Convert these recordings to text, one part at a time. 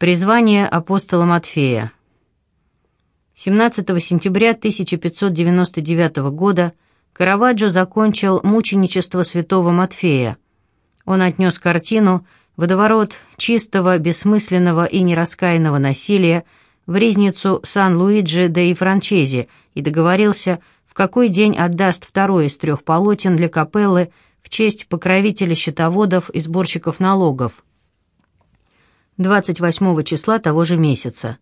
Призвание апостола Матфея. 17 сентября 1599 года Караваджо закончил мученичество святого Матфея. Он отнес картину «Водоворот чистого, бессмысленного и нераскаянного насилия» в резницу Сан-Луиджи де и Франчези и договорился, в какой день отдаст второе из трех полотен для капеллы в честь покровителя счетоводов и сборщиков налогов – 28 числа того же месяца.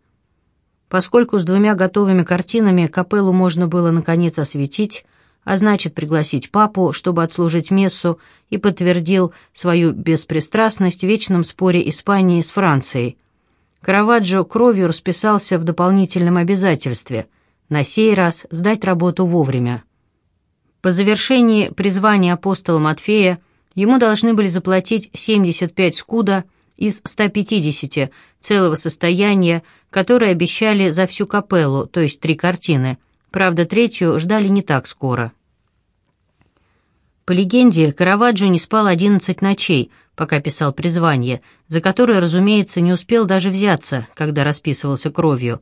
Поскольку с двумя готовыми картинами капеллу можно было наконец осветить, а значит пригласить папу, чтобы отслужить мессу, и подтвердил свою беспристрастность в вечном споре Испании с Францией. Караваджо кровью расписался в дополнительном обязательстве – на сей раз сдать работу вовремя. По завершении призвания апостола Матфея ему должны были заплатить 75 скуда – из 150 целого состояния, которое обещали за всю капеллу, то есть три картины. Правда, третью ждали не так скоро. По легенде, Караваджо не спал 11 ночей, пока писал призвание, за которое, разумеется, не успел даже взяться, когда расписывался кровью.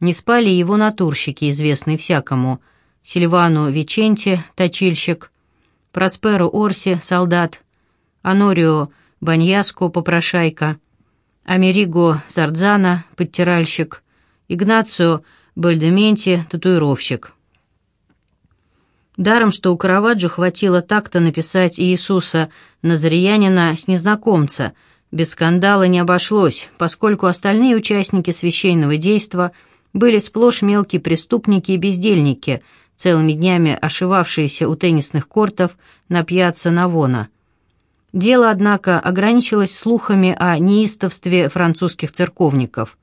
Не спали его натурщики, известные всякому. Сильвану Веченте, точильщик, Просперу Орси, солдат, Анорио Баньяско, попрошайка, Америго Сардзана, подтиральщик, Игнацио Бальдементи, татуировщик. Даром, что у Караваджо хватило так-то написать Иисуса Назариянина с незнакомца, без скандала не обошлось, поскольку остальные участники священного действа были сплошь мелкие преступники и бездельники, целыми днями ошивавшиеся у теннисных кортов на пьяцца Навона – Дело, однако, ограничилось слухами о неистовстве французских церковников.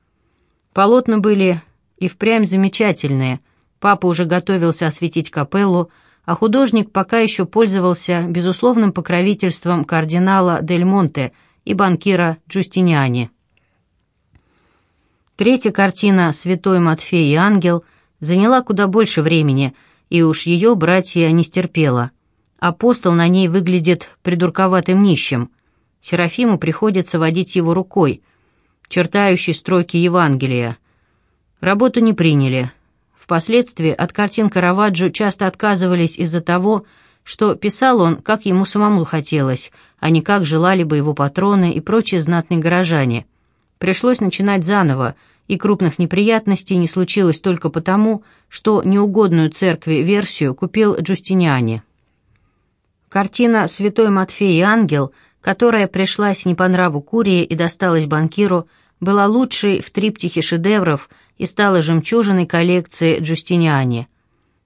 Полотна были и впрямь замечательные. Папа уже готовился осветить капеллу, а художник пока еще пользовался безусловным покровительством кардинала Дель Монте и банкира Джустиниани. Третья картина «Святой Матфей и ангел» заняла куда больше времени, и уж ее братья не стерпела – Апостол на ней выглядит придурковатым нищим. Серафиму приходится водить его рукой, чертающей строки Евангелия. Работу не приняли. Впоследствии от картин Караваджо часто отказывались из-за того, что писал он, как ему самому хотелось, а не как желали бы его патроны и прочие знатные горожане. Пришлось начинать заново, и крупных неприятностей не случилось только потому, что неугодную церкви версию купил Джустиниани. Картина «Святой Матфей и ангел», которая пришлась не по нраву Курии и досталась банкиру, была лучшей в триптихе шедевров и стала жемчужиной коллекции Джустиниани.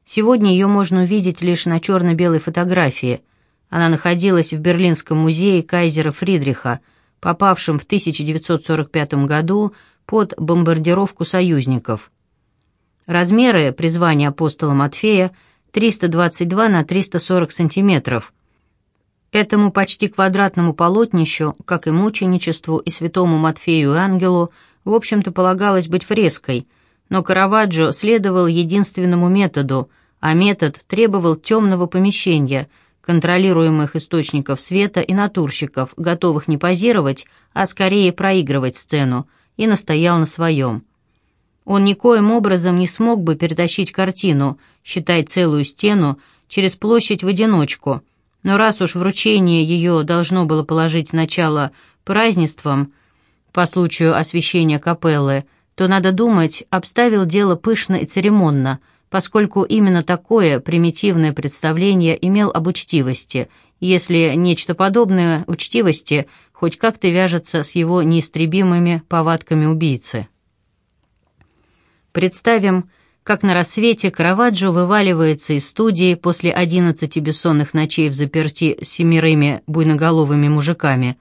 Сегодня ее можно увидеть лишь на черно-белой фотографии. Она находилась в Берлинском музее кайзера Фридриха, попавшем в 1945 году под бомбардировку союзников. Размеры призвания апостола Матфея – 322 на 340 сантиметров. Этому почти квадратному полотнищу, как и мученичеству и святому Матфею и ангелу, в общем-то полагалось быть фреской, но Караваджо следовал единственному методу, а метод требовал темного помещения, контролируемых источников света и натурщиков, готовых не позировать, а скорее проигрывать сцену, и настоял на своем. Он никоим образом не смог бы перетащить картину, считай целую стену, через площадь в одиночку. Но раз уж вручение ее должно было положить начало празднествам по случаю освящения капеллы, то, надо думать, обставил дело пышно и церемонно, поскольку именно такое примитивное представление имел об учтивости, если нечто подобное учтивости хоть как-то вяжется с его неистребимыми повадками убийцы. Представим, как на рассвете Караваджо вываливается из студии после одиннадцати бессонных ночей в заперти с семерыми буйноголовыми мужиками.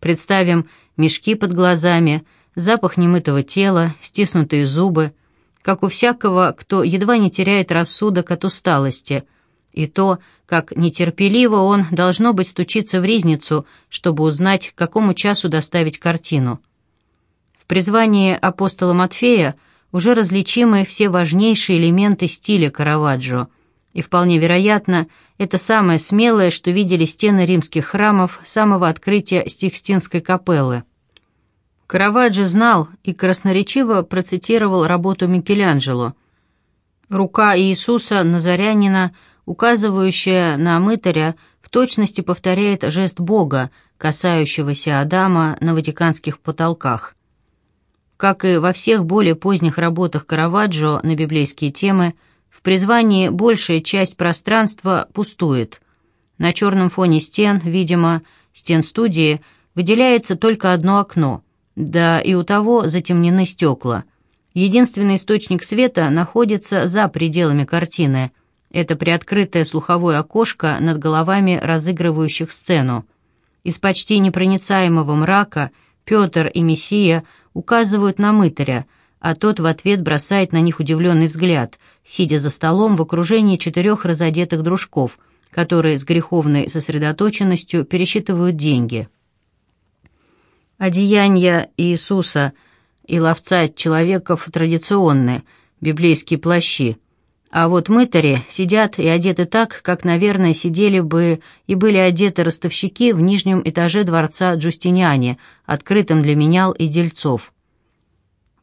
Представим мешки под глазами, запах немытого тела, стиснутые зубы, как у всякого, кто едва не теряет рассудок от усталости, и то, как нетерпеливо он, должно быть, стучиться в ризницу, чтобы узнать, к какому часу доставить картину. В призвании апостола Матфея – уже различимы все важнейшие элементы стиля Караваджо, и вполне вероятно, это самое смелое, что видели стены римских храмов самого открытия Стикстинской капеллы. Караваджо знал и красноречиво процитировал работу Микеланджело. Рука Иисуса Назарянина, указывающая на мытаря, в точности повторяет жест Бога, касающегося Адама на ватиканских потолках. Как и во всех более поздних работах Караваджо на библейские темы, в призвании большая часть пространства пустует. На черном фоне стен, видимо, стен студии, выделяется только одно окно, да и у того затемнены стекла. Единственный источник света находится за пределами картины. Это приоткрытое слуховое окошко над головами разыгрывающих сцену. Из почти непроницаемого мрака Петр и Мессия указывают на мытаря, а тот в ответ бросает на них удивленный взгляд, сидя за столом в окружении четырех разодетых дружков, которые с греховной сосредоточенностью пересчитывают деньги. Одеяния Иисуса и ловца человеков традиционные, библейские плащи, а вот мытари сидят и одеты так, как, наверное, сидели бы и были одеты ростовщики в нижнем этаже дворца Джустиниане, открытым для менял и дельцов.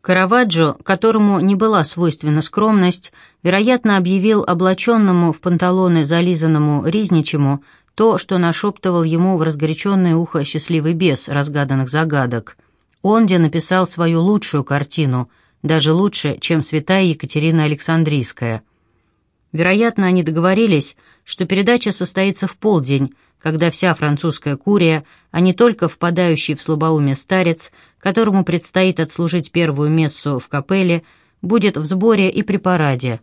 Караваджо, которому не была свойственна скромность, вероятно, объявил облаченному в панталоны зализанному Ризничему то, что нашептывал ему в разгоряченное ухо счастливый бес разгаданных загадок. Он где написал свою лучшую картину, даже лучше, чем святая Екатерина Александрийская. Вероятно, они договорились, что передача состоится в полдень, когда вся французская курия, а не только впадающий в слабоумие старец, которому предстоит отслужить первую мессу в капелле, будет в сборе и при параде.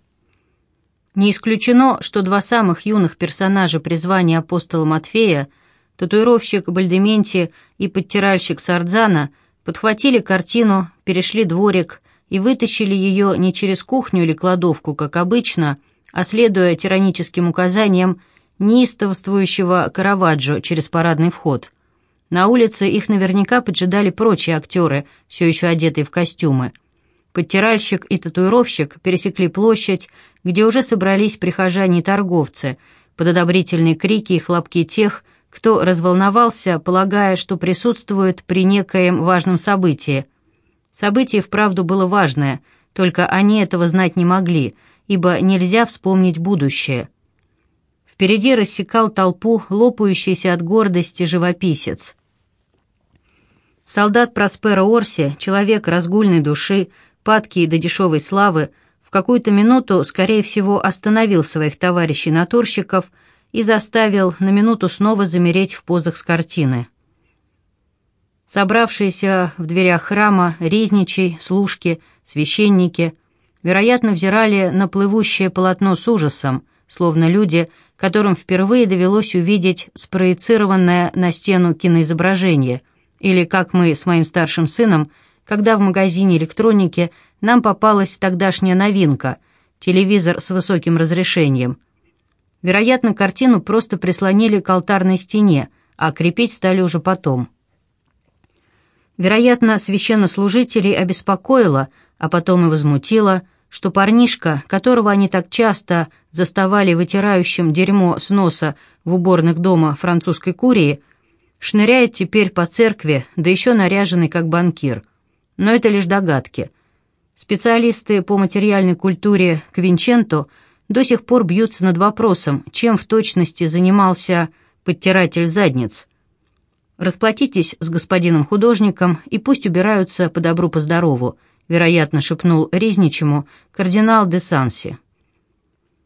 Не исключено, что два самых юных персонажа призвания апостола Матфея, татуировщик Бальдементи и подтиральщик Сардзана, подхватили картину, перешли дворик и вытащили ее не через кухню или кладовку, как обычно, а следуя тираническим указаниям неистовствующего Караваджо через парадный вход. На улице их наверняка поджидали прочие актеры, все еще одетые в костюмы. Подтиральщик и татуировщик пересекли площадь, где уже собрались прихожане и торговцы, под одобрительные крики и хлопки тех, кто разволновался, полагая, что присутствует при некоем важном событии. Событие вправду было важное, только они этого знать не могли, ибо нельзя вспомнить будущее. Впереди рассекал толпу лопающийся от гордости живописец. Солдат Проспера Орси, человек разгульной души, падкий до дешевой славы, в какую-то минуту, скорее всего, остановил своих товарищей-натурщиков и заставил на минуту снова замереть в позах с картины. Собравшиеся в дверях храма резничий, служки, священники, вероятно, взирали на плывущее полотно с ужасом, словно люди, которым впервые довелось увидеть спроецированное на стену киноизображение – или как мы с моим старшим сыном, когда в магазине электроники нам попалась тогдашняя новинка – телевизор с высоким разрешением. Вероятно, картину просто прислонили к алтарной стене, а крепить стали уже потом. Вероятно, священнослужителей обеспокоило, а потом и возмутило, что парнишка, которого они так часто заставали вытирающим дерьмо с носа в уборных дома французской курии – Шныряет теперь по церкви, да еще наряженный как банкир. Но это лишь догадки. Специалисты по материальной культуре Квинченто до сих пор бьются над вопросом, чем в точности занимался подтиратель задниц. «Расплатитесь с господином художником и пусть убираются по добру, по здорову», вероятно, шепнул Ризничему кардинал де Санси.